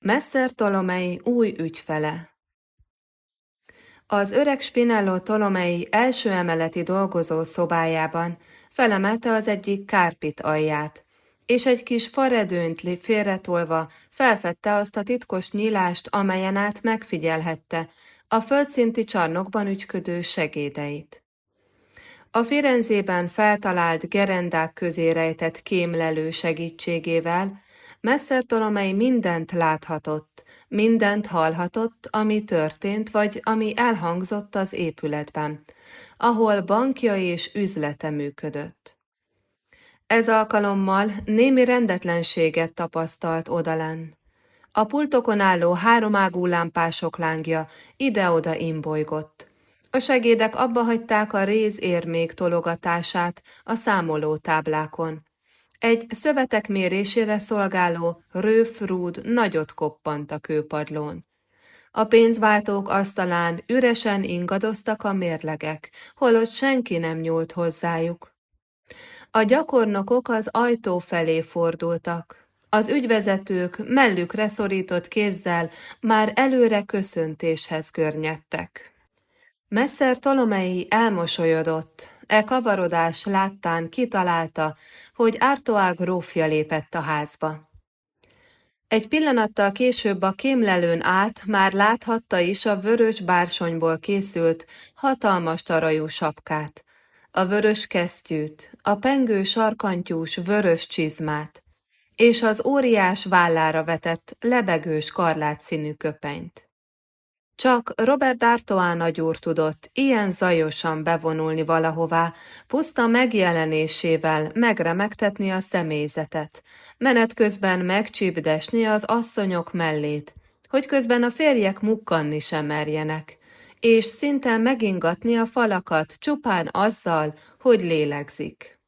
Messzer Tolomei új ügyfele Az öreg Spinello Tolomei első emeleti dolgozó szobájában felemelte az egyik kárpit alját, és egy kis faredőnt félretolva felfedte azt a titkos nyílást, amelyen át megfigyelhette a földszinti csarnokban ügyködő segédeit. A Firenzében feltalált gerendák közé rejtett kémlelő segítségével Messzer Tolomei mindent láthatott, mindent hallhatott, ami történt, vagy ami elhangzott az épületben, ahol bankja és üzlete működött. Ez alkalommal némi rendetlenséget tapasztalt odalen. A pultokon álló háromágú lámpások lángja ide-oda imbolygott. A segédek abba hagyták a rézérmék tologatását a számoló táblákon. Egy szövetek mérésére szolgáló rőfrúd nagyot koppant a kőpadlón. A pénzváltók asztalán üresen ingadoztak a mérlegek, holott senki nem nyúlt hozzájuk. A gyakornokok az ajtó felé fordultak. Az ügyvezetők mellükre szorított kézzel már előre köszöntéshez környedtek. Messzer Tolomei elmosolyodott, e kavarodás láttán kitalálta, hogy Ártoá grófja lépett a házba. Egy pillanattal később a kémlelőn át már láthatta is a vörös bársonyból készült, hatalmas tarajú sapkát, a vörös kesztyűt, a pengő sarkantyús vörös csizmát, és az óriás vállára vetett lebegős karlát színű köpenyt. Csak Robert D'Artois nagyúr tudott ilyen zajosan bevonulni valahová, puszta megjelenésével megremegtetni a személyzetet, menet közben megcsípdesni az asszonyok mellét, hogy közben a férjek mukkanni sem merjenek, és szinte megingatni a falakat csupán azzal, hogy lélegzik.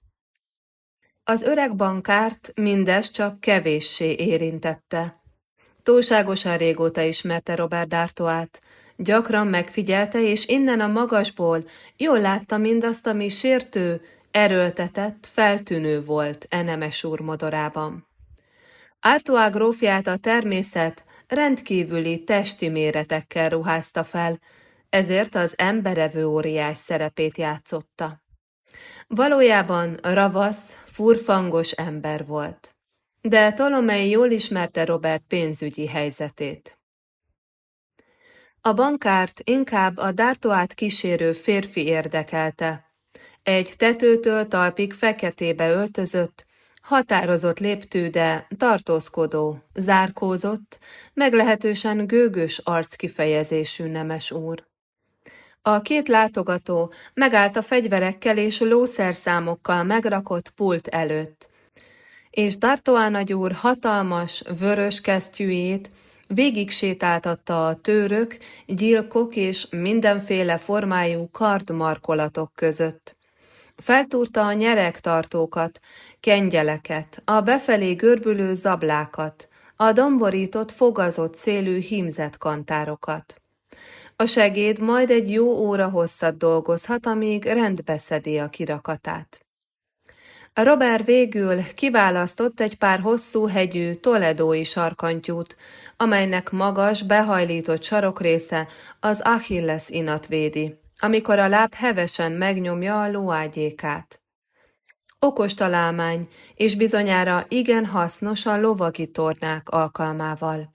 Az öreg bankárt mindez csak kevéssé érintette. Túlságosan régóta ismerte Robert D'Artoát, gyakran megfigyelte, és innen a magasból jól látta mindazt, ami sértő, erőltetett, feltűnő volt Enemes úr modorában. Artois grófját a természet rendkívüli testi méretekkel ruházta fel, ezért az emberevő óriás szerepét játszotta. Valójában ravasz, furfangos ember volt de Tolomei jól ismerte Robert pénzügyi helyzetét. A bankárt inkább a Dártoát kísérő férfi érdekelte. Egy tetőtől talpig feketébe öltözött, határozott léptű, de tartózkodó, zárkózott, meglehetősen gőgös arckifejezésű nemes úr. A két látogató megállt a fegyverekkel és lószerszámokkal megrakott pult előtt, és D'Artois nagyúr hatalmas, vörös kesztyűjét végig sétáltatta a tőrök, gyilkok és mindenféle formájú kardmarkolatok között. Feltúrta a nyeregtartókat, kengyeleket, a befelé görbülő zablákat, a domborított, fogazott szélű hímzett kantárokat. A segéd majd egy jó óra hosszat dolgozhat, amíg rendbeszedi a kirakatát. Robert végül kiválasztott egy pár hosszú hegyű toledói sarkantyút, amelynek magas, behajlított sarokrésze az Achilles inat védi, amikor a láb hevesen megnyomja a lóágyékát. Okos találmány, és bizonyára igen hasznos a lovagi tornák alkalmával.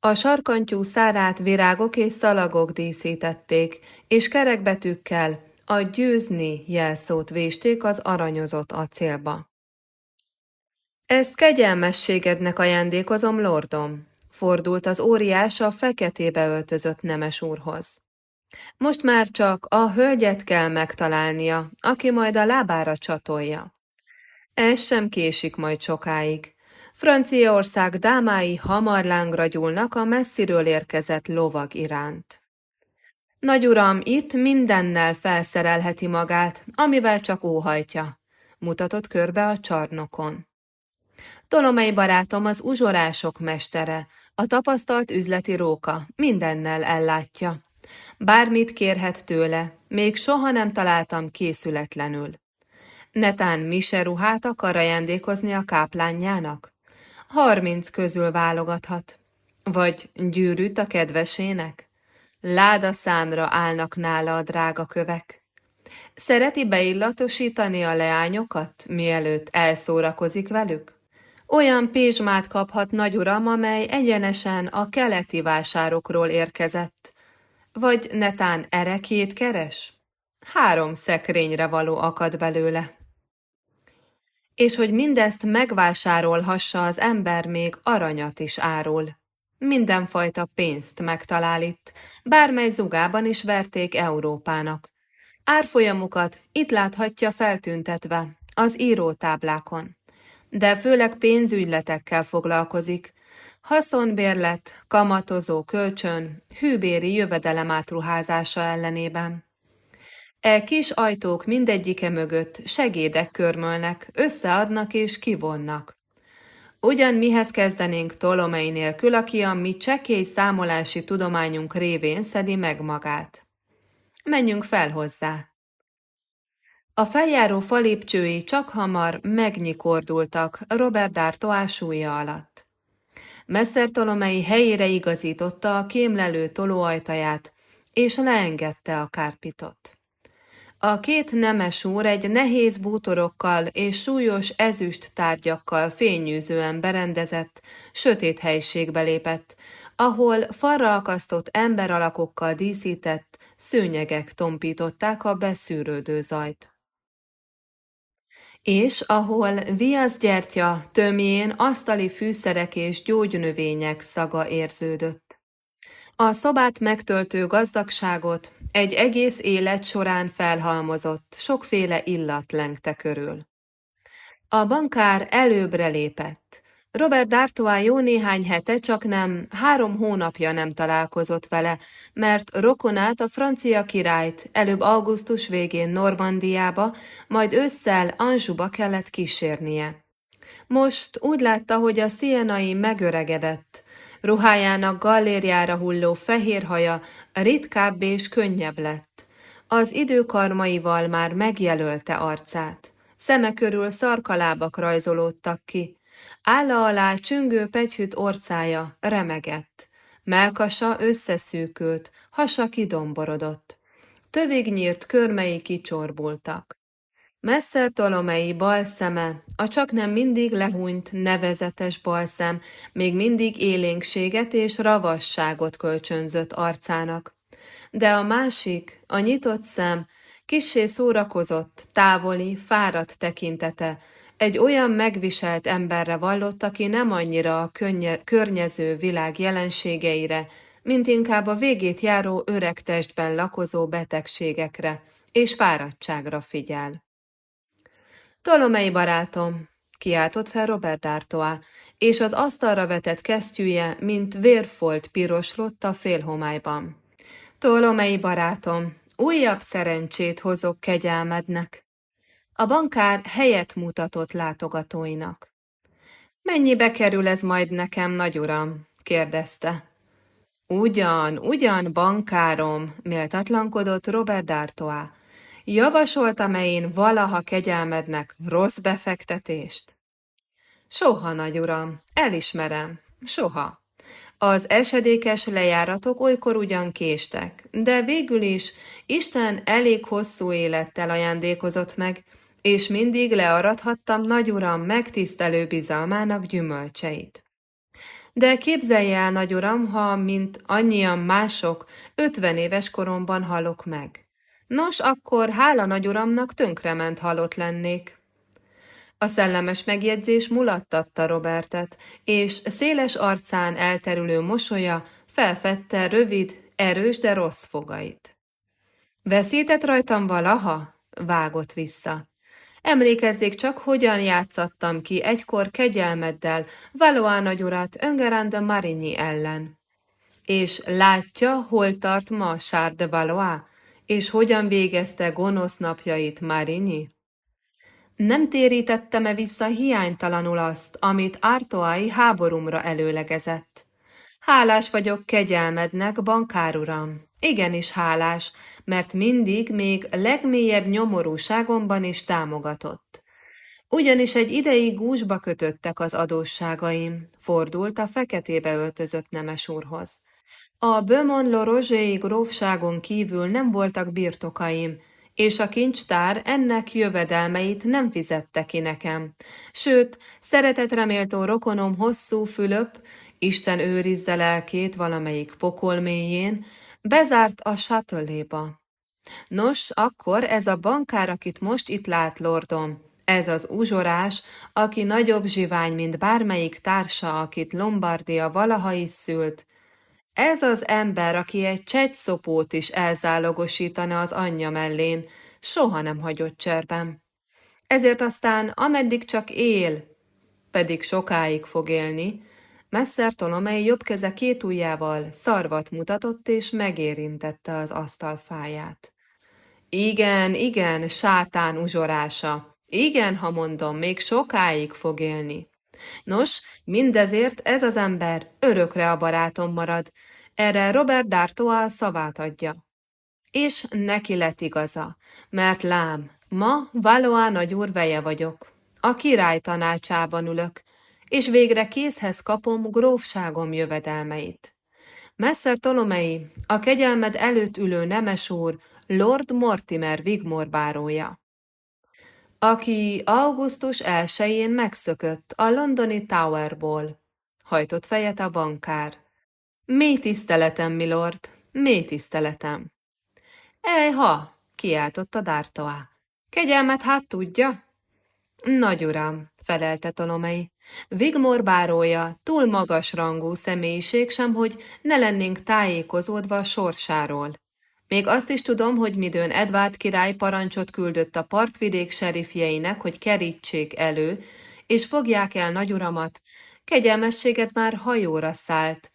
A sarkantyú szárát virágok és szalagok díszítették, és kerekbetűkkel a győzni jelszót vésték az aranyozott acélba. Ezt kegyelmességednek ajándékozom, lordom, fordult az óriás a feketébe öltözött nemes úrhoz. Most már csak a hölgyet kell megtalálnia, aki majd a lábára csatolja. Ez sem késik majd sokáig. Franciaország dámái hamar lángra gyúlnak a messziről érkezett lovag iránt. Nagy uram, itt mindennel felszerelheti magát, amivel csak óhajtja, mutatott körbe a csarnokon. Tolomei barátom az uzsorások mestere, a tapasztalt üzleti róka, mindennel ellátja. Bármit kérhet tőle, még soha nem találtam készületlenül. Netán mi se ruhát akar ajándékozni a káplánjának? Harminc közül válogathat. Vagy gyűrűt a kedvesének? Láda számra állnak nála a drága kövek. Szereti beillatosítani a leányokat, mielőtt elszórakozik velük? Olyan pézsmát kaphat nagy uram, amely egyenesen a keleti vásárokról érkezett. Vagy netán erekét keres? Három szekrényre való akad belőle. És hogy mindezt megvásárolhassa az ember még aranyat is árul. Mindenfajta pénzt megtalál itt, bármely zugában is verték Európának. Árfolyamukat itt láthatja feltüntetve, az írótáblákon. De főleg pénzügyletekkel foglalkozik. Haszonbérlet, kamatozó kölcsön, hűbéri jövedelem átruházása ellenében. E kis ajtók mindegyike mögött segédek körmölnek, összeadnak és kivonnak. Ugyan mihez kezdenénk Tolomei nélkül, aki a mi csekély számolási tudományunk révén szedi meg magát. Menjünk fel hozzá. A feljáró falépcsői csak hamar megnyikordultak Robert D'Artois súlya alatt. Messzer Tolomei helyére igazította a kémlelő tolóajtaját, és leengedte a kárpitot. A két nemes úr egy nehéz bútorokkal és súlyos ezüst tárgyakkal fényűzően berendezett, sötét helyiségbe lépett, ahol falra akasztott emberalakokkal díszített szőnyegek tompították a beszűrődő zajt. És ahol viaszgyertya tömjén asztali fűszerek és gyógynövények szaga érződött. A szobát megtöltő gazdagságot egy egész élet során felhalmozott, sokféle illat lengte körül. A bankár előbbre lépett. Robert D'Artois jó néhány hete, csak nem három hónapja nem találkozott vele, mert rokonát a francia királyt előbb augusztus végén Normandiába, majd ősszel Anjouba kellett kísérnie. Most úgy látta, hogy a szienai megöregedett, Ruhájának gallérjára hulló fehér haja ritkább és könnyebb lett. Az időkarmaival már megjelölte arcát. Szeme körül szarkalábak rajzolódtak ki. Álla alá csüngő pegyhűt orcája remegett. Melkasa összeszűkült, hasa kidomborodott. Tövig nyírt körmei kicsorbultak. Messzer Tolomei bal szeme, a csak nem mindig lehúnyt, nevezetes balszem, még mindig élénkséget és ravasságot kölcsönzött arcának. De a másik, a nyitott szem, kissé szórakozott, távoli, fáradt tekintete, egy olyan megviselt emberre vallott, aki nem annyira a könnye, környező világ jelenségeire, mint inkább a végét járó öreg testben lakozó betegségekre és fáradtságra figyel. Tolomei barátom, kiáltott fel Robert D'Artois, és az asztalra vetett kesztyűje, mint vérfolt piroslott a félhomályban. Tolomei barátom, újabb szerencsét hozok kegyelmednek. A bankár helyet mutatott látogatóinak. Mennyibe kerül ez majd nekem, nagy uram? kérdezte. Ugyan, ugyan, bankárom, méltatlankodott Robert D'Artois. Javasoltam-e én valaha kegyelmednek rossz befektetést? Soha, nagy uram, elismerem, soha. Az esedékes lejáratok olykor ugyan késtek, de végül is Isten elég hosszú élettel ajándékozott meg, és mindig learadhattam nagy uram megtisztelő bizalmának gyümölcseit. De képzelje el, nagy uram, ha, mint annyian mások, ötven éves koromban halok meg. Nos, akkor hála nagyuramnak tönkrement halott lennék. A szellemes megjegyzés mulattatta Robertet, és széles arcán elterülő mosolya felfedte rövid, erős, de rossz fogait. Veszített rajtam valaha? Vágott vissza. Emlékezzék csak, hogyan játszattam ki egykor kegyelmeddel Valois nagyurat Öngerand Marigny ellen. És látja, hol tart ma Charles de Valois? És hogyan végezte gonosz napjait Marini? Nem térítette-e vissza hiánytalanul azt, amit Ártoái háborúmra előlegezett? Hálás vagyok kegyelmednek, bankáruram. Igenis hálás, mert mindig még legmélyebb nyomorúságomban is támogatott. Ugyanis egy ideig gúzsba kötöttek az adósságaim, fordult a feketébe öltözött nemes úrhoz. A Beaumont Lorozséi grófságon kívül nem voltak birtokaim, és a kincstár ennek jövedelmeit nem fizette ki nekem. Sőt, szeretetreméltó rokonom hosszú Fülöp, Isten őrizze lelkét valamelyik pokol mélyén, bezárt a sátöléba. Nos, akkor ez a bankár, akit most itt lát, lordom, ez az uzsorás, aki nagyobb zsivány, mint bármelyik társa, akit Lombardia valaha is szült, ez az ember, aki egy csegyszopót is elzálogosítana az anyja mellén, soha nem hagyott cserben. Ezért aztán, ameddig csak él, pedig sokáig fog élni, Messzer Tolomei jobb keze két ujjával szarvat mutatott és megérintette az asztalfáját. Igen, igen, sátán uzsorása. Igen, ha mondom, még sokáig fog élni. Nos, mindezért ez az ember örökre a barátom marad, erre Robert D'Artois szavát adja. És neki lett igaza, mert lám, ma Valois nagyúr veje vagyok. A király tanácsában ülök, és végre készhez kapom grófságom jövedelmeit. Messzer Tolomei, a kegyelmed előtt ülő nemes úr, Lord Mortimer Wigmore bárója aki augusztus elsején megszökött a londoni Towerból. Hajtott fejet a bankár. Mély tiszteletem, milord, mély tiszteletem. Ejha, kiáltotta Dártoá. Kegyelmet hát tudja? Nagy uram, felelte Tolomei. Vigmor bárója, túl magas rangú személyiség sem, hogy ne lennénk tájékozódva a sorsáról. Még azt is tudom, hogy midőn Edvárd király parancsot küldött a partvidék serifjeinek, hogy kerítsék elő, és fogják el nagyuramat, kegyelmességet már hajóra szállt,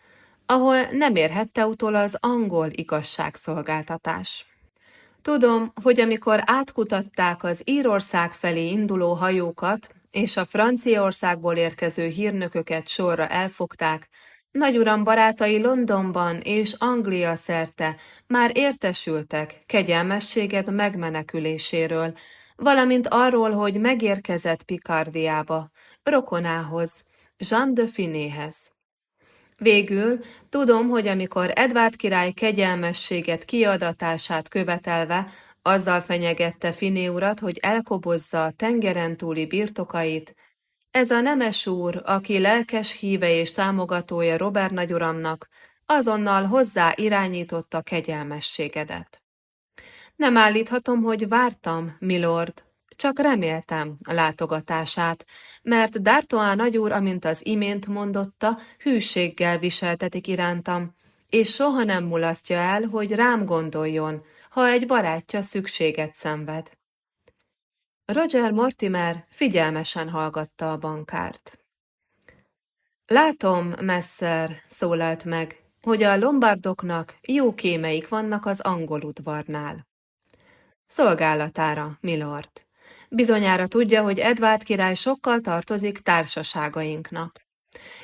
ahol nem érhette utol az angol igazságszolgáltatás. Tudom, hogy amikor átkutatták az Írország felé induló hajókat, és a Franciaországból érkező hírnököket sorra elfogták, Nagyuram barátai Londonban és Anglia szerte már értesültek kegyelmességed megmeneküléséről, valamint arról, hogy megérkezett Pikardiába, rokonához, Jean de Finéhez. Végül tudom, hogy amikor Edvárd király kegyelmességet kiadatását követelve azzal fenyegette Finé urat, hogy elkobozza a tengeren túli birtokait, ez a nemes úr, aki lelkes híve és támogatója Robert nagyuramnak, azonnal hozzá irányította kegyelmességedet. Nem állíthatom, hogy vártam, milord, csak reméltem a látogatását, mert D'Artois nagyúr, amint az imént mondotta, hűséggel viseltetik irántam, és soha nem mulasztja el, hogy rám gondoljon, ha egy barátja szükséget szenved. Roger Mortimer figyelmesen hallgatta a bankárt. Látom, Messer, szólalt meg, hogy a lombardoknak jó kémeik vannak az angol udvarnál. Szolgálatára, milord. Bizonyára tudja, hogy Edvárd király sokkal tartozik társaságainknak,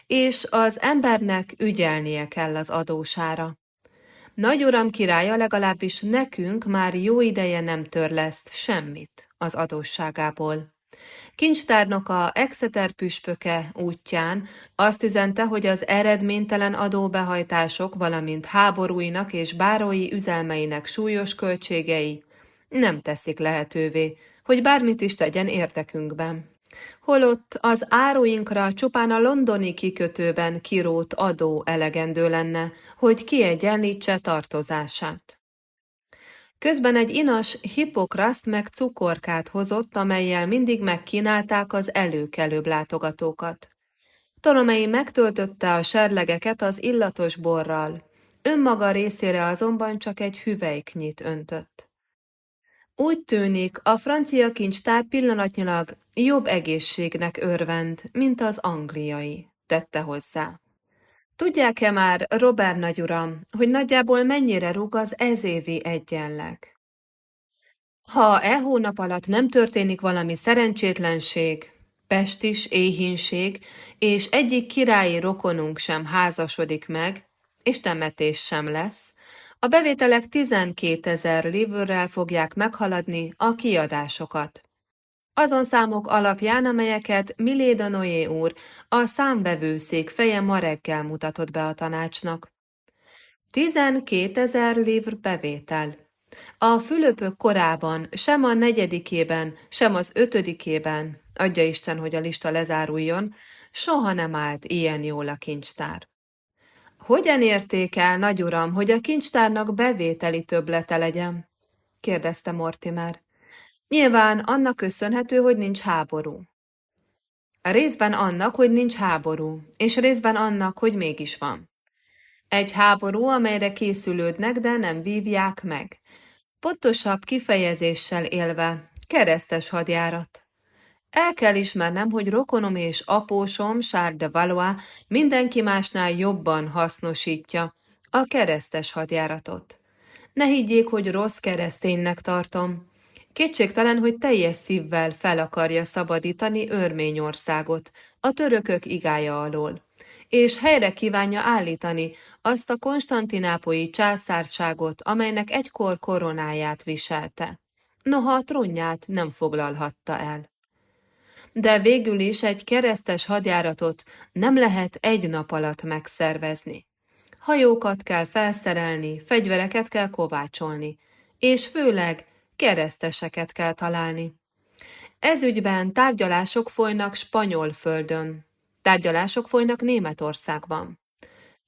és az embernek ügyelnie kell az adósára. Nagy uram királya legalábbis nekünk már jó ideje nem törleszt semmit az adósságából. Kincstárnoka Exeter püspöke útján azt üzente, hogy az eredménytelen adóbehajtások, valamint háborúinak és bárói üzelmeinek súlyos költségei nem teszik lehetővé, hogy bármit is tegyen érdekünkben. Holott az áruinkra csupán a londoni kikötőben kirót adó elegendő lenne, hogy kiegyenlítse tartozását. Közben egy inas hipokraszt meg cukorkát hozott, amelyel mindig megkínálták az előkelőbb látogatókat. Tolomei megtöltötte a serlegeket az illatos borral, önmaga részére azonban csak egy hüvelyknyit öntött. Úgy tűnik, a francia kincstár pillanatnyilag jobb egészségnek örvend, mint az angliai, tette hozzá. Tudják-e már, Robert nagyuram, hogy nagyjából mennyire rúg az ezévi egyenleg? Ha e hónap alatt nem történik valami szerencsétlenség, pestis éhínség, és egyik királyi rokonunk sem házasodik meg, és temetés sem lesz, a bevételek 12 ezer livőrrel fogják meghaladni a kiadásokat. Azon számok alapján, amelyeket Miléda Noé úr, a számbevőszék feje ma reggel mutatott be a tanácsnak. 12 ezer livr bevétel. A Fülöpök korában sem a negyedikében, sem az ötödikében, adja Isten, hogy a lista lezáruljon, soha nem állt ilyen jól a kincstár. Hogyan értékel, nagy uram, hogy a kincstárnak bevételi többlete legyen? kérdezte Mortimer. Nyilván annak köszönhető, hogy nincs háború. A részben annak, hogy nincs háború, és részben annak, hogy mégis van. Egy háború, amelyre készülődnek, de nem vívják meg. Pontosabb kifejezéssel élve, keresztes hadjárat. El kell ismernem, hogy rokonom és apósom, Charles de Valois mindenki másnál jobban hasznosítja a keresztes hadjáratot. Ne higgyék, hogy rossz kereszténynek tartom. Kétségtelen, hogy teljes szívvel fel akarja szabadítani Örményországot a törökök igája alól, és helyre kívánja állítani azt a konstantinápolyi császárságot, amelynek egykor koronáját viselte. Noha a trónját nem foglalhatta el. De végül is egy keresztes hadjáratot nem lehet egy nap alatt megszervezni. Hajókat kell felszerelni, fegyvereket kell kovácsolni, és főleg kereszteseket kell találni. Ezügyben tárgyalások folynak spanyol földön, tárgyalások folynak Németországban.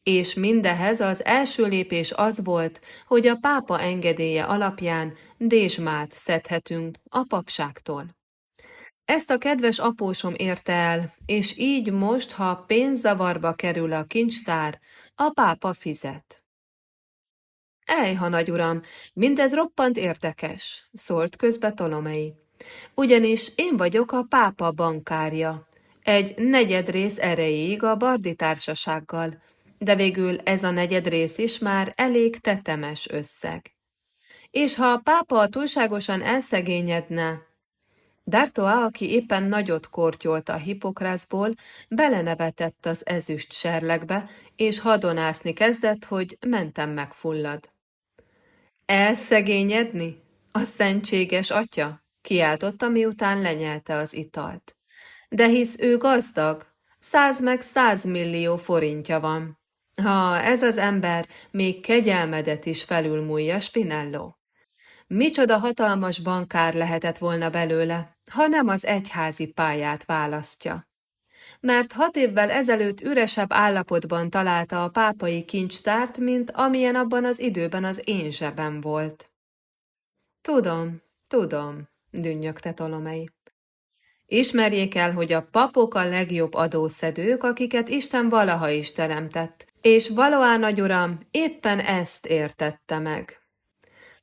És mindehez az első lépés az volt, hogy a pápa engedélye alapján dézsmát szedhetünk a papságtól. Ezt a kedves apósom érte el, és így most, ha pénzzavarba kerül a kincstár, a pápa fizet. Ejha, nagy uram, mindez roppant érdekes, szólt közbe Tolomei. Ugyanis én vagyok a pápa bankárja. Egy negyedrész erejéig a Bardi társasággal, de végül ez a negyedrész is már elég tetemes összeg. És ha a pápa túlságosan elszegényedne, D'Artois, aki éppen nagyot kortyolt a hipokrászból, belenevetett az ezüst serlegbe, és hadonászni kezdett, hogy mentem megfullad. Elszegényedni? A szentséges atya? Kiáltotta, miután lenyelte az italt. De hisz ő gazdag, száz meg százmillió forintja van. Ha ez az ember még kegyelmedet is felülmúlja, Spinello. Micsoda hatalmas bankár lehetett volna belőle, ha nem az egyházi pályát választja. Mert hat évvel ezelőtt üresebb állapotban találta a pápai kincstárt, mint amilyen abban az időben az én zsebem volt. Tudom, tudom, dünnyögte Tolomei. Ismerjék el, hogy a papok a legjobb adószedők, akiket Isten valaha is teremtett, és valóan, nagy uram, éppen ezt értette meg.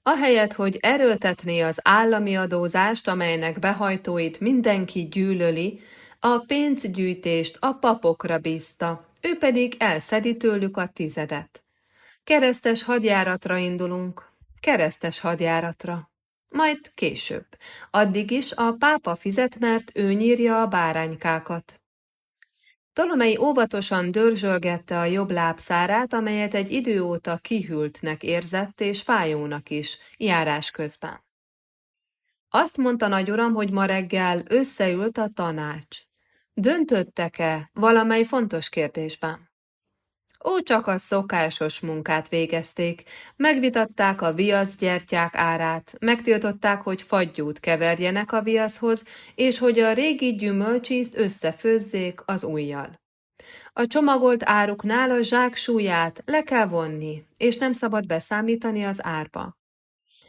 Ahelyett, hogy erőltetné az állami adózást, amelynek behajtóit mindenki gyűlöli, a pénzgyűjtést a papokra bízta, ő pedig elszedi tőlük a tizedet. Keresztes hadjáratra indulunk, keresztes hadjáratra. Majd később. Addig is a pápa fizet, mert ő nyírja a báránykákat. Tolomei óvatosan dörzsölgette a jobb lábszárát, amelyet egy idő óta kihűltnek érzett és fájónak is, járás közben. Azt mondta nagyuram, hogy ma reggel összeült a tanács. Döntöttek-e valamely fontos kérdésben? Ó, csak a szokásos munkát végezték, megvitatták a viaszgyertyák árát, megtiltották, hogy fagyút keverjenek a viaszhoz, és hogy a régi gyümölcsízt összefőzzék az ujjal. A csomagolt áruknál a zsák súlyát le kell vonni, és nem szabad beszámítani az árba.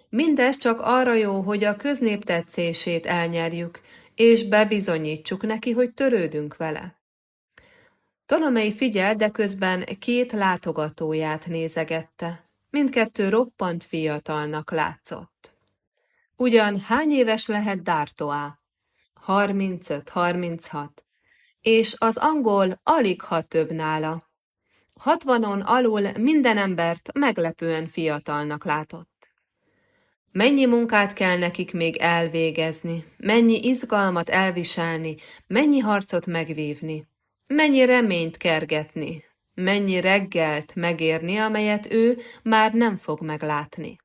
Mindez csak arra jó, hogy a köznép tetszését elnyerjük, és bebizonyítsuk neki, hogy törődünk vele. Tolomei figyel, de közben két látogatóját nézegette. Mindkettő roppant fiatalnak látszott. Ugyan hány éves lehet Dártoá? 35-36. És az angol alig ha több nála. Hatvanon alul minden embert meglepően fiatalnak látott. Mennyi munkát kell nekik még elvégezni, mennyi izgalmat elviselni, mennyi harcot megvívni, mennyi reményt kergetni, mennyi reggelt megérni, amelyet ő már nem fog meglátni.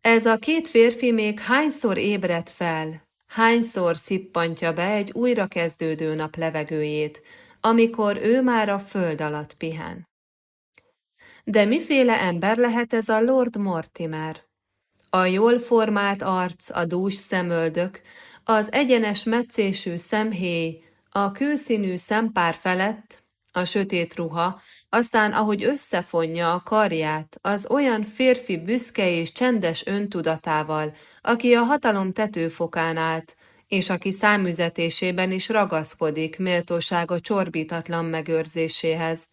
Ez a két férfi még hányszor ébredt fel, hányszor szippantja be egy újra kezdődő nap levegőjét, amikor ő már a föld alatt pihen. De miféle ember lehet ez a Lord Mortimer? A jól formált arc, a dús szemöldök, az egyenes meccésű szemhéj, a kőszínű szempár felett, a sötét ruha, aztán ahogy összefonja a karját, az olyan férfi büszke és csendes öntudatával, aki a hatalom tetőfokán állt, és aki számüzetésében is ragaszkodik méltósága csorbítatlan megőrzéséhez,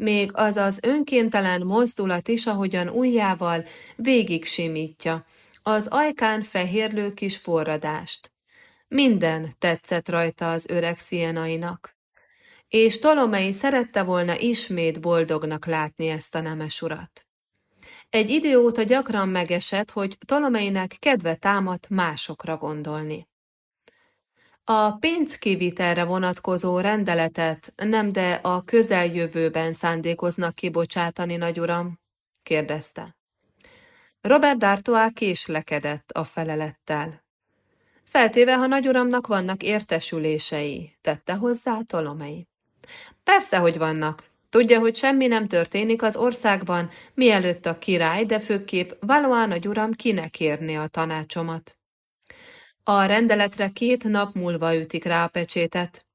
még az az önkéntelen mozdulat is, ahogyan ujjával végig simítja, az ajkán fehérlő kis forradást. Minden tetszett rajta az öreg szienainak. És Tolomei szerette volna ismét boldognak látni ezt a nemes urat. Egy idő óta gyakran megesett, hogy Tolomeinek kedve támadt másokra gondolni. A pénzkivitelre vonatkozó rendeletet nem de a közeljövőben szándékoznak kibocsátani, nagyuram? kérdezte. Robert D'Artois késlekedett a felelettel. Feltéve, ha nagyuramnak vannak értesülései, tette hozzá Tolomei. Persze, hogy vannak. Tudja, hogy semmi nem történik az országban, mielőtt a király, de főképp Valois nagyuram kinek érni a tanácsomat. A rendeletre két nap múlva ütik rá a pecsétet.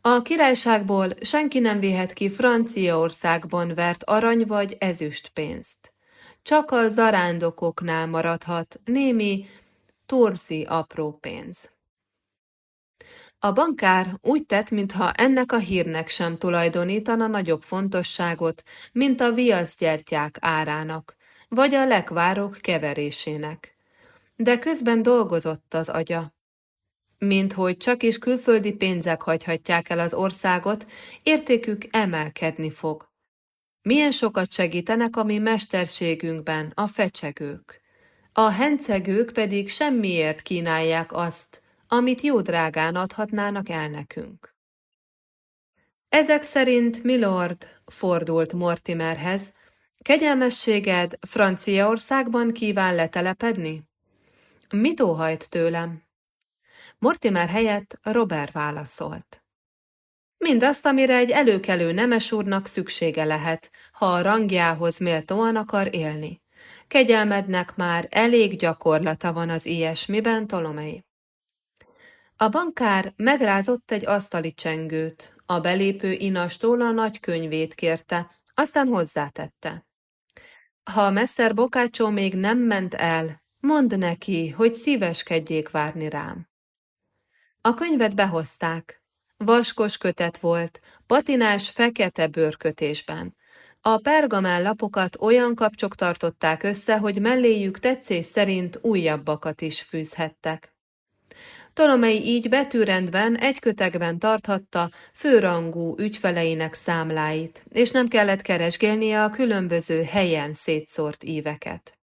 A királyságból senki nem vihet ki Franciaországban vert arany vagy ezüst pénzt. Csak a zarándokoknál maradhat némi torzi apró pénz. A bankár úgy tett, mintha ennek a hírnek sem tulajdonítana nagyobb fontosságot, mint a viaszgyertyák árának, vagy a lekvárok keverésének de közben dolgozott az agya. Mint hogy csak is külföldi pénzek hagyhatják el az országot, értékük emelkedni fog. Milyen sokat segítenek a mi mesterségünkben a fecsegők. A hencegők pedig semmiért kínálják azt, amit jó drágán adhatnának el nekünk. Ezek szerint, milord, fordult Mortimerhez, kegyelmességed Franciaországban kíván letelepedni? Mit óhajt tőlem? Mortimer helyett Robert válaszolt. Mindazt, amire egy előkelő nemes úrnak szüksége lehet, ha a rangjához méltóan akar élni. Kegyelmednek már elég gyakorlata van az ilyesmiben, Tolomei. A bankár megrázott egy asztali csengőt, a belépő inastól a nagy könyvét kérte, aztán hozzátette. Ha Messzer Bokácsó még nem ment el, Mondd neki, hogy szíveskedjék várni rám. A könyvet behozták. Vaskos kötet volt, patinás fekete bőrkötésben. A pergamán lapokat olyan kapcsok tartották össze, hogy melléjük tetszés szerint újabbakat is fűzhettek. Tolomei így betűrendben egy kötegben tarthatta főrangú ügyfeleinek számláit, és nem kellett keresgélnie a különböző helyen szétszórt íveket.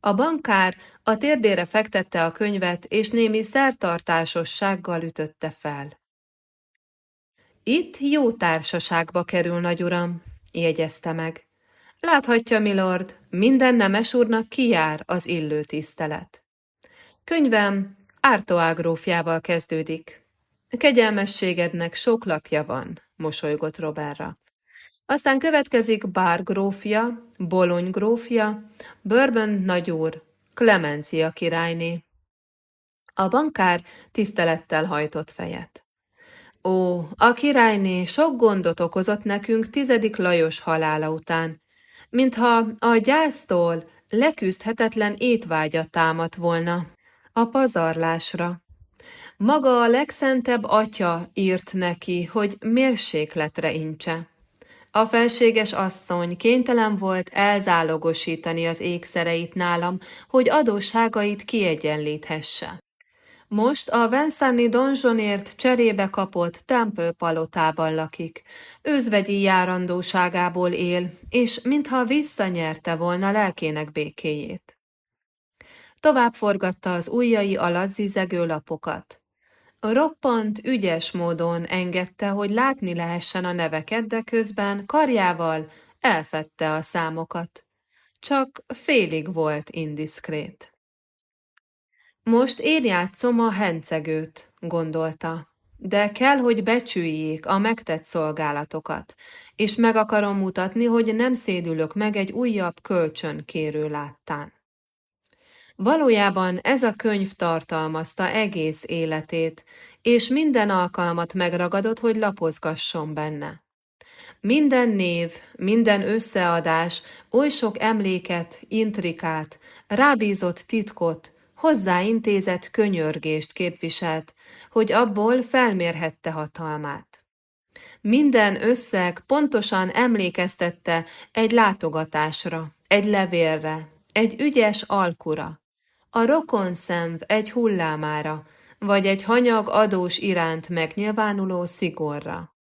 A bankár a térdére fektette a könyvet, és némi szertartásossággal ütötte fel. Itt jó társaságba kerül, nagyuram, jegyezte meg. Láthatja, milord, minden nemes úrnak kijár az illő tisztelet. Könyvem Ártoá grófjával kezdődik. Kegyelmességednek sok lapja van, mosolygott Robertra. Aztán következik Bár grófja, Bolony grófja, Bourbon nagyúr, Klemencia királyné. A bankár tisztelettel hajtott fejet. Ó, a királyné sok gondot okozott nekünk tizedik Lajos halála után, mintha a gyásztól leküzdhetetlen étvágya támadt volna a pazarlásra. Maga a legszentebb atya írt neki, hogy mérsékletre incse. A felséges asszony kénytelen volt elzálogosítani az ékszereit nálam, hogy adósságait kiegyenlíthesse. Most a Venszani donzsonért cserébe kapott Temple palotában lakik. Özvegyi járandóságából él, és mintha visszanyerte volna lelkének békéjét. Tovább forgatta az ujjai alatt zizegő lapokat. Roppant, ügyes módon engedte, hogy látni lehessen a neveket, de közben karjával elfette a számokat. Csak félig volt indiszkrét. Most én játszom a hencegőt, gondolta, de kell, hogy becsüljék a megtett szolgálatokat, és meg akarom mutatni, hogy nem szédülök meg egy újabb kölcsönkérő láttán. Valójában ez a könyv tartalmazta egész életét, és minden alkalmat megragadott, hogy lapozgasson benne. Minden név, minden összeadás oly sok emléket, intrikát, rábízott titkot, hozzáintézett könyörgést képviselt, hogy abból felmérhette hatalmát. Minden összeg pontosan emlékeztette egy látogatásra, egy levélre, egy ügyes alkura, a rokon szemv egy hullámára, vagy egy hanyag adós iránt megnyilvánuló szigorra.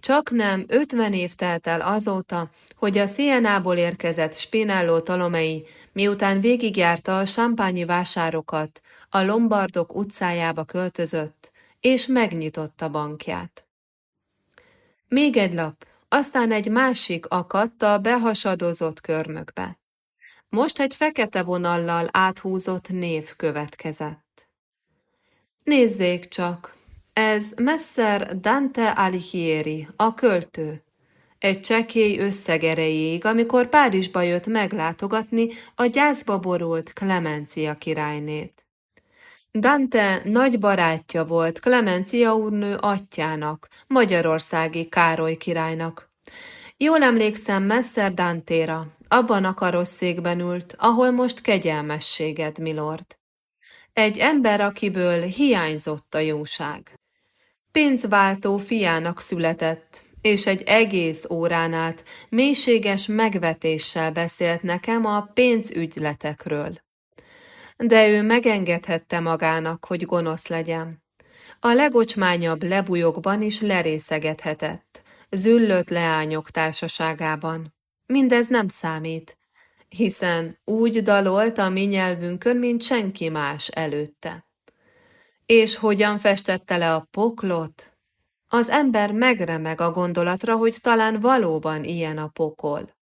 Csak nem ötven év telt el azóta, hogy a Szienából érkezett Spinello Tolomei, miután végigjárta a sampányi vásárokat, a Lombardok utcájába költözött, és megnyitotta bankját. Még egy lap, aztán egy másik akadt a behasadozott körmökbe. Most egy fekete vonallal áthúzott név következett. Nézzék csak, ez Messer Dante Alighieri, a költő. Egy csekély összeg erejéig, amikor Párizsba jött meglátogatni a gyászba borult Klemencia királynét. Dante nagy barátja volt Klemencia úrnő atyának, magyarországi Károly királynak. Jól emlékszem Messer Dantéra, abban a karosszékben ült, ahol most kegyelmességed, milord. Egy ember, akiből hiányzott a jóság. Pénzváltó fiának született, és egy egész órán át mélységes megvetéssel beszélt nekem a pénzügyletekről. De ő megengedhette magának, hogy gonosz legyen. A legocsmányabb lebujokban is lerészegethetett, züllött leányok társaságában. Mindez nem számít, hiszen úgy dalolt a mi nyelvünkön, mint senki más előtte. És hogyan festette le a poklot? Az ember megremeg a gondolatra, hogy talán valóban ilyen a pokol.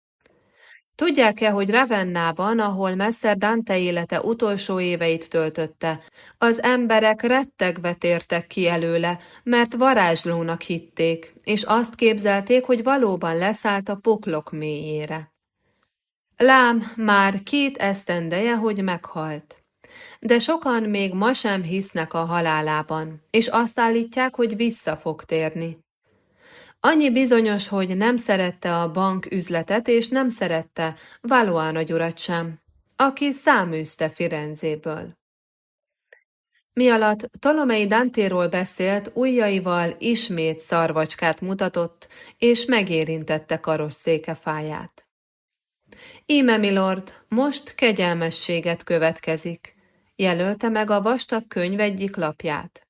Tudják-e, hogy Ravennában, ahol Messer Dante élete utolsó éveit töltötte, az emberek rettegve tértek ki előle, mert varázslónak hitték, és azt képzelték, hogy valóban leszállt a poklok mélyére. Lám, már két esztendeje, hogy meghalt de sokan még ma sem hisznek a halálában, és azt állítják, hogy vissza fog térni. Annyi bizonyos, hogy nem szerette a bank üzletet, és nem szerette Valois nagyurat sem, aki száműzte Firenzéből. Mi alatt Tolomei Dantéról beszélt, ujjaival ismét szarvacskát mutatott, és megérintette karosszéke fáját. Íme, milord, most kegyelmességet következik jelölte meg a vastag könyv egyik lapját.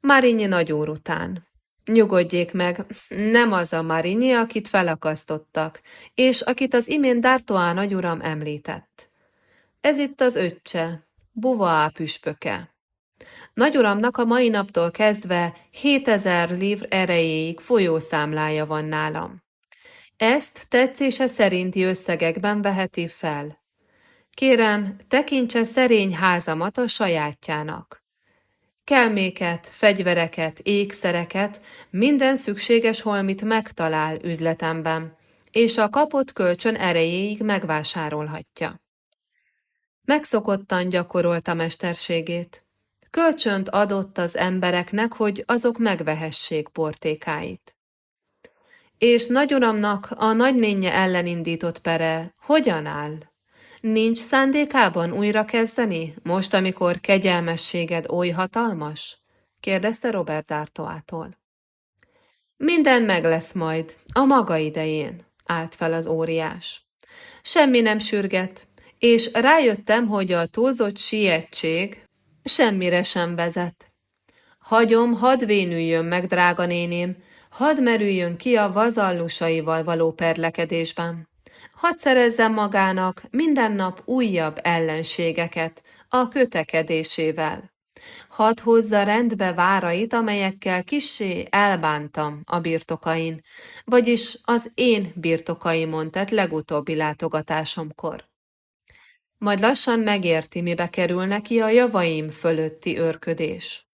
Marinyi nagyúr után. Nyugodjék meg, nem az a Marinyi, akit felakasztottak, és akit az imént D'Artois nagyuram említett. Ez itt az öccse, Buva püspöke. Nagyuramnak a mai naptól kezdve 7000 livr erejéig folyószámlája van nálam. Ezt tetszése szerinti összegekben veheti fel. Kérem, tekintse szerény házamat a sajátjának. Kelméket, fegyvereket, ékszereket, minden szükséges holmit megtalál üzletemben, és a kapott kölcsön erejéig megvásárolhatja. Megszokottan gyakorolta mesterségét. Kölcsönt adott az embereknek, hogy azok megvehessék portékáit. És nagyuramnak a nagynénye ellen indított pere hogyan áll? Nincs szándékában újra kezdeni, most, amikor kegyelmességed oly hatalmas? kérdezte Robert D'Artoától. Minden meg lesz majd, a maga idején, állt fel az óriás. Semmi nem sürget, és rájöttem, hogy a túlzott sietség semmire sem vezet. Hagyom, hadd vénüljön meg, drága néném, hadd merüljön ki a vazallusaival való perlekedésben hadd szerezzen magának minden nap újabb ellenségeket a kötekedésével. Hadd hozza rendbe várait, amelyekkel kissé elbántam a birtokain, vagyis az én birtokaimon tett legutóbbi látogatásomkor. majd lassan megérti, mibe kerül neki a javaim fölötti őrködés.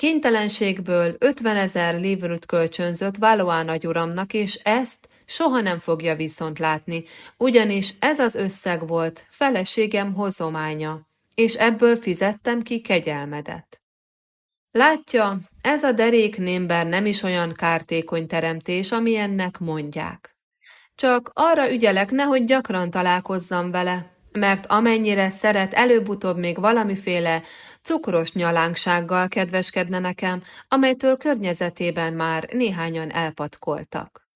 Kénytelenségből 50 ezer livrut kölcsönzött Valois nagyuramnak, és ezt soha nem fogja viszont látni, ugyanis ez az összeg volt feleségem hozománya, és ebből fizettem ki kegyelmedet. Látja, ez a derék némber nem is olyan kártékony teremtés, amilyennek mondják. Csak arra ügyelek, nehogy gyakran találkozzam vele, mert amennyire szeret, előbb-utóbb még valamiféle cukros nyalánksággal kedveskedne nekem, amelytől környezetében már néhányan elpatkoltak.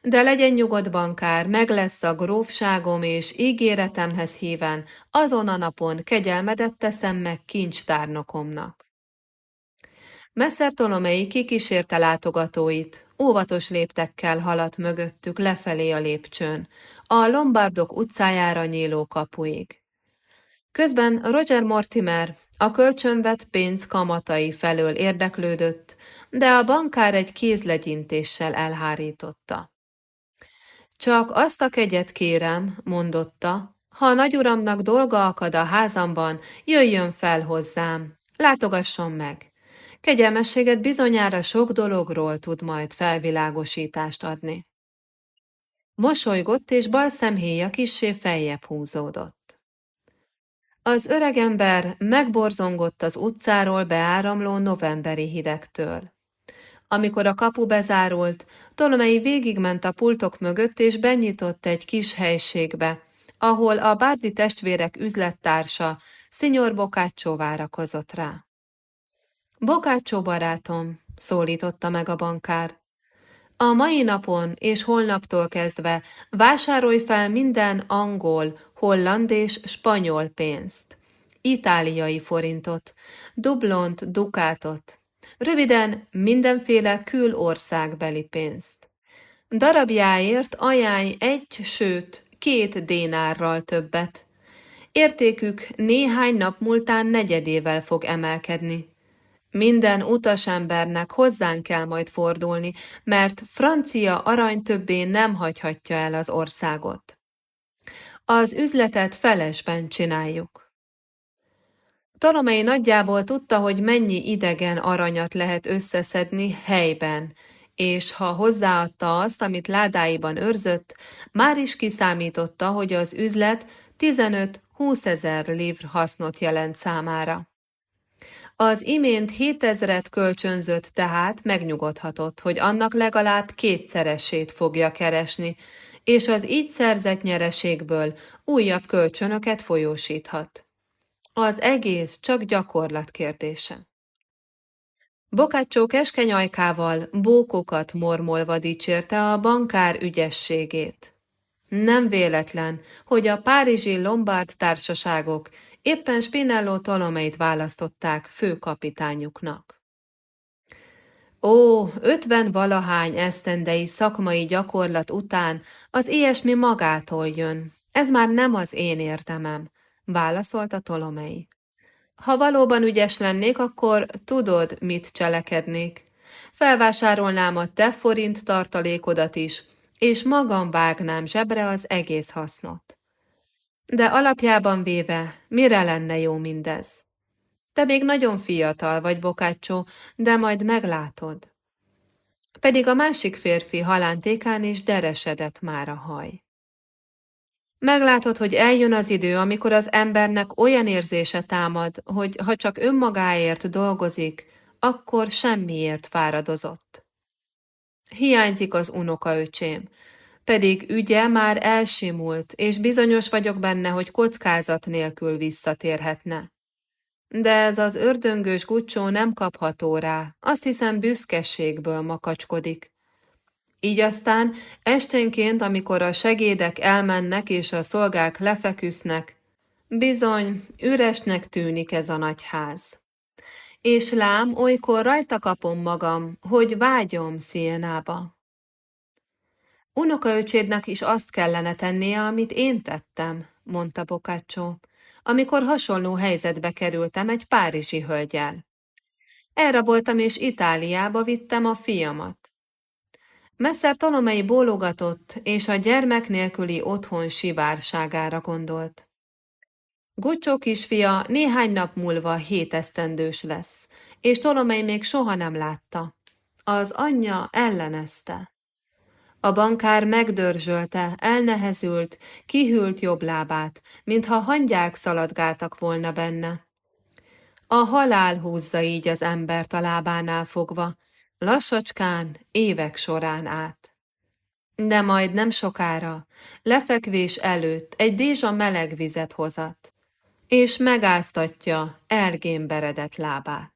De legyen nyugodt bankár, meg lesz a grófságom, és ígéretemhez híven, azon a napon kegyelmedet teszem meg kincstárnokomnak. Messzer Tolomei kikísérte látogatóit, óvatos léptekkel haladt mögöttük lefelé a lépcsőn, a Lombardok utcájára nyíló kapuig. Közben Roger Mortimer a kölcsönvet pénz kamatai felől érdeklődött, de a bankár egy kézlegyintéssel elhárította. Csak azt a kegyet kérem, mondotta, ha a nagyuramnak dolga akad a házamban, jöjjön fel hozzám, látogasson meg. Kegyelmességet bizonyára sok dologról tud majd felvilágosítást adni. Mosolygott, és bal szemhéja kissé feljebb húzódott. Az öregember megborzongott az utcáról beáramló novemberi hidegtől. Amikor a kapu bezárult, Tolomei végigment a pultok mögött, és benyitott egy kis helységbe, ahol a bárdi testvérek üzlettársa, Szinyor Bokácsó várakozott rá. Bokácsó barátom, szólította meg a bankár. A mai napon és holnaptól kezdve vásárolj fel minden angol, holland és spanyol pénzt, itáliai forintot, dublont, dukátot, röviden mindenféle külországbeli pénzt. Darabjáért ajánlj egy, sőt, két dénárral többet. Értékük néhány nap múltán negyedével fog emelkedni. Minden utasembernek hozzánk kell majd fordulni, mert francia arany többé nem hagyhatja el az országot. Az üzletet felesben csináljuk. Tolomei nagyjából tudta, hogy mennyi idegen aranyat lehet összeszedni helyben, és ha hozzáadta azt, amit ládáiban őrzött, már is kiszámította, hogy az üzlet 15-20 ezer livr hasznot jelent számára. Az imént hétezret kölcsönzött tehát megnyugodhatott, hogy annak legalább kétszeresét fogja keresni, és az így szerzett nyereségből újabb kölcsönöket folyósíthat. Az egész csak gyakorlat kérdése. Bokácsó keskeny ajkával bókokat mormolva dicsérte a bankár ügyességét. Nem véletlen, hogy a párizsi Lombard társaságok Éppen Spinello Tolomeit választották főkapitányuknak. Ó, ötven valahány esztendei szakmai gyakorlat után az ilyesmi magától jön. Ez már nem az én értemem, válaszolta Tolomei. Ha valóban ügyes lennék, akkor tudod, mit cselekednék. Felvásárolnám a te forint tartalékodat is, és magam vágnám zsebre az egész hasznot. De alapjában véve, mire lenne jó mindez? Te még nagyon fiatal vagy, Bokácsó, de majd meglátod. Pedig a másik férfi halántékán is deresedett már a haj. Meglátod, hogy eljön az idő, amikor az embernek olyan érzése támad, hogy ha csak önmagáért dolgozik, akkor semmiért fáradozott. Hiányzik az unokaöcsém, pedig ügye már elsimult, és bizonyos vagyok benne, hogy kockázat nélkül visszatérhetne. De ez az ördöngős gucsó nem kapható rá, azt hiszem büszkeségből makacskodik. Így aztán esténként, amikor a segédek elmennek és a szolgák lefeküsznek, bizony, üresnek tűnik ez a nagy ház. És lám, olykor rajta kapom magam, hogy vágyom Szienába. Unokaöcsédnek is azt kellene tennie, amit én tettem, mondta Bokácsó, amikor hasonló helyzetbe kerültem egy párizsi hölgyel. Elraboltam és Itáliába vittem a fiamat. Messzer Tolomei bólogatott, és a gyermek nélküli otthon sivárságára gondolt. Gucsó kisfia néhány nap múlva hétesztendős lesz, és Tolomei még soha nem látta. Az anyja ellenezte. A bankár megdörzsölte, elnehezült, kihűlt jobb lábát, mintha hangyák szaladgáltak volna benne. A halál húzza így az embert a lábánál fogva, lassacskán, évek során át. De majd nem sokára, lefekvés előtt egy dézsa meleg vizet hozat, és megáztatja elgémberedett lábát.